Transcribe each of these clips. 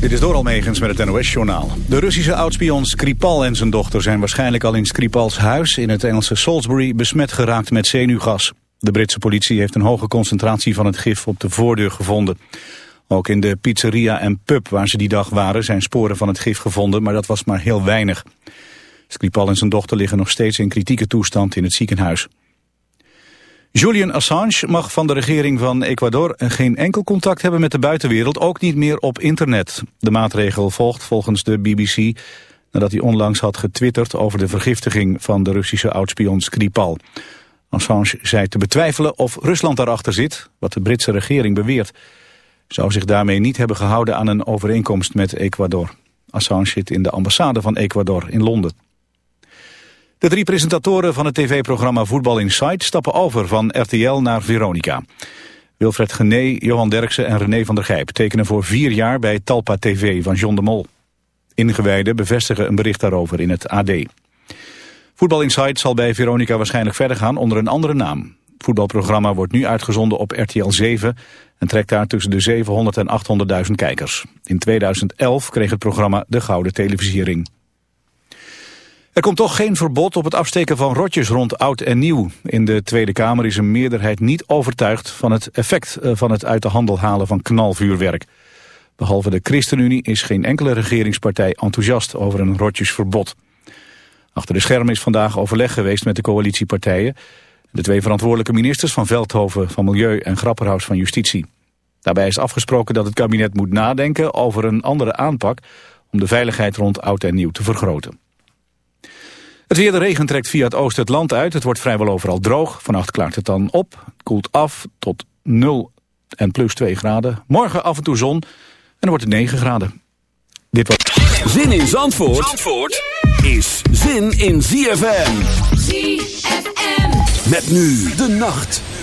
Dit is door Almegens met het NOS-journaal. De Russische oudspion Skripal en zijn dochter zijn waarschijnlijk al in Skripals huis in het Engelse Salisbury besmet geraakt met zenuwgas. De Britse politie heeft een hoge concentratie van het gif op de voordeur gevonden. Ook in de pizzeria en pub waar ze die dag waren zijn sporen van het gif gevonden, maar dat was maar heel weinig. Skripal en zijn dochter liggen nog steeds in kritieke toestand in het ziekenhuis. Julian Assange mag van de regering van Ecuador geen enkel contact hebben met de buitenwereld, ook niet meer op internet. De maatregel volgt volgens de BBC nadat hij onlangs had getwitterd over de vergiftiging van de Russische oudspion Skripal. Assange zei te betwijfelen of Rusland daarachter zit, wat de Britse regering beweert. Zou zich daarmee niet hebben gehouden aan een overeenkomst met Ecuador. Assange zit in de ambassade van Ecuador in Londen. De drie presentatoren van het tv-programma Voetbal Insight stappen over van RTL naar Veronica. Wilfred Gené, Johan Derksen en René van der Gijp tekenen voor vier jaar bij Talpa TV van John de Mol. Ingewijden bevestigen een bericht daarover in het AD. Voetbal Insight zal bij Veronica waarschijnlijk verder gaan onder een andere naam. Het voetbalprogramma wordt nu uitgezonden op RTL 7 en trekt daar tussen de 700 en 800.000 kijkers. In 2011 kreeg het programma de Gouden Televisiering. Er komt toch geen verbod op het afsteken van rotjes rond oud en nieuw. In de Tweede Kamer is een meerderheid niet overtuigd van het effect eh, van het uit de handel halen van knalvuurwerk. Behalve de ChristenUnie is geen enkele regeringspartij enthousiast over een rotjesverbod. Achter de schermen is vandaag overleg geweest met de coalitiepartijen. De twee verantwoordelijke ministers van Veldhoven van Milieu en Grapperhaus van Justitie. Daarbij is afgesproken dat het kabinet moet nadenken over een andere aanpak om de veiligheid rond oud en nieuw te vergroten. Het weer, de regen trekt via het oosten het land uit. Het wordt vrijwel overal droog. Vannacht klaart het dan op. Het koelt af tot 0 en plus 2 graden. Morgen af en toe zon en dan wordt het 9 graden. Dit was... Zin in Zandvoort, Zandvoort is zin in ZFM. ZFM. Met nu de nacht.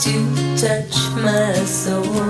To touch my soul,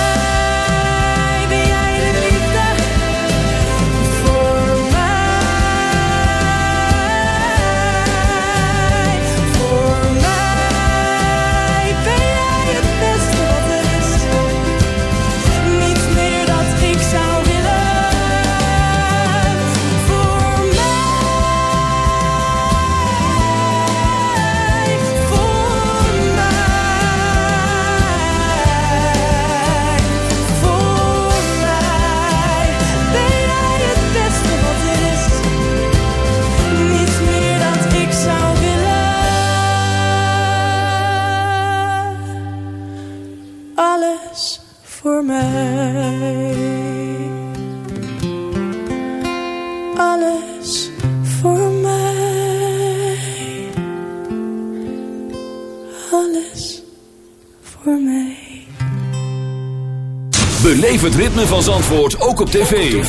Beleef het ritme van Zandvoort ook op tv.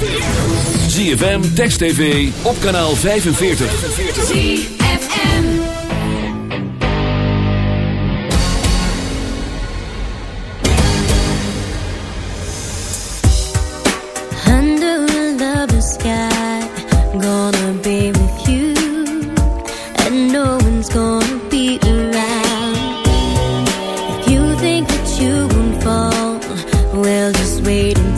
ZFM, Text TV, op kanaal 45. ZFM. Under a sky, gonna be with you, and no one's gonna be around. If you think that you won't fall, well, just wait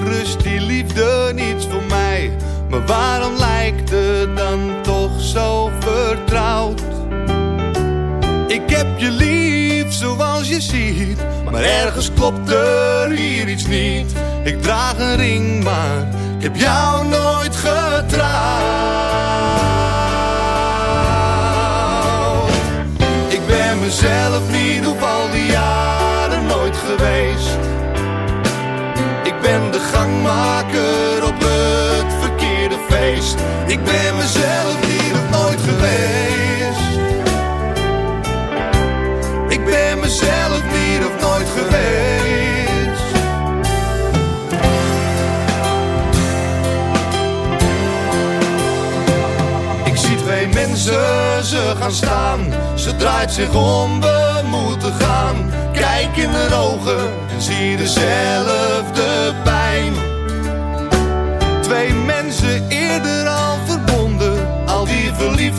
die rust, die liefde, niets voor mij. Maar waarom lijkt het dan toch zo vertrouwd? Ik heb je lief zoals je ziet, maar ergens klopt er hier iets niet. Ik draag een ring, maar ik heb jou nooit getrouwd. Ik ben mezelf niet op al die jaren nooit geweest. Ik ben de gangmaker op het verkeerde feest. Ik ben mezelf niet of nooit geweest. Ik ben mezelf niet of nooit geweest. Ik zie twee mensen, ze gaan staan. Ze draait zich om, we moeten gaan. Kijk in haar ogen en zie dezelfde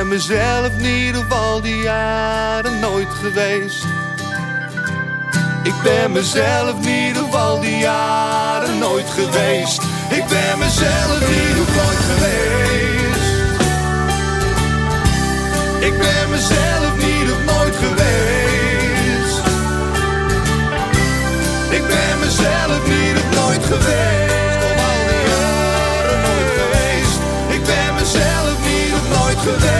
Ben mezelf niet op al die jaren nooit geweest. Ik ben mezelf niet op al die jaren nooit geweest. Ik ben mezelf niet op nooit geweest. Ik ben mezelf niet op nooit geweest. Ik ben mezelf niet nooit geweest. Op al die jaren nooit geweest. Ik ben mezelf niet op nooit geweest.